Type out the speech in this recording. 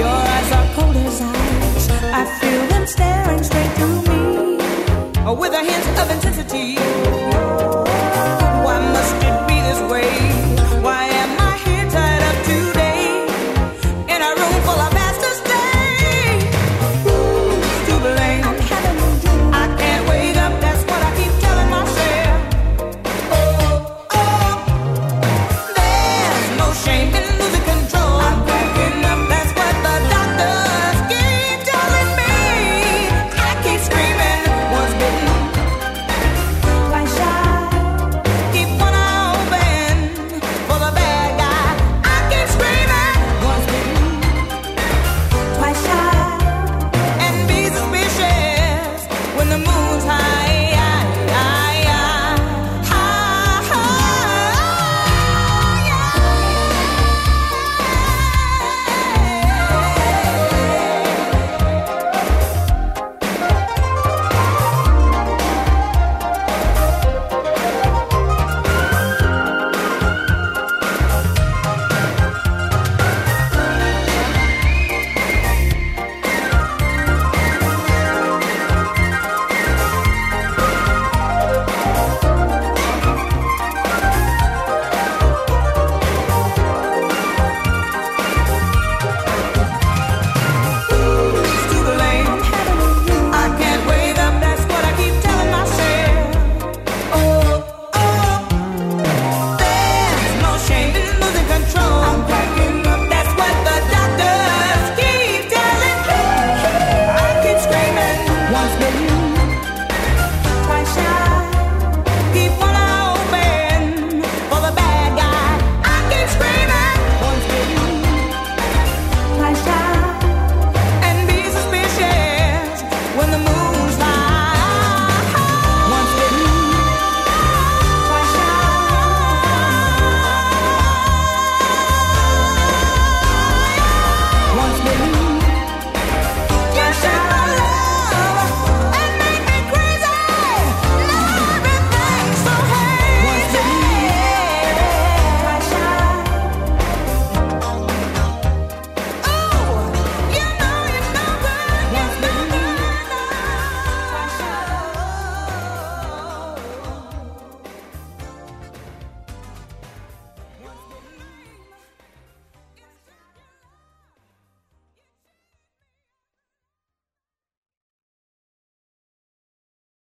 Your eyes are cold as ice. I feel them staring straight through me with a hint of intensity.